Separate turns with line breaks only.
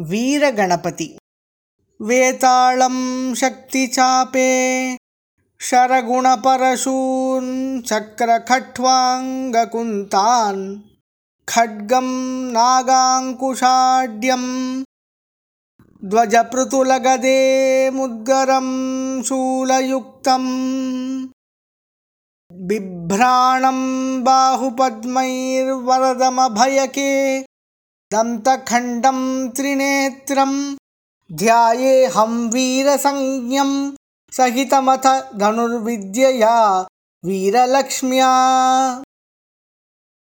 वीरगणपति वेतालं शक्तिचापे शरगुणपरशून् चक्रखट्वाङ्गकुन्तान् खड्गं नागाङ्कुशाढ्यं ध्वजपृतुलगदे मुद्गरं शूलयुक्तम् बिभ्राणं बाहुपद्मैर्वरदमभयके दन्तखण्डं त्रिनेत्रं ध्यायेऽहं वीरसंज्ञं सहितमथ धनुर्विद्यया वीरलक्ष्म्या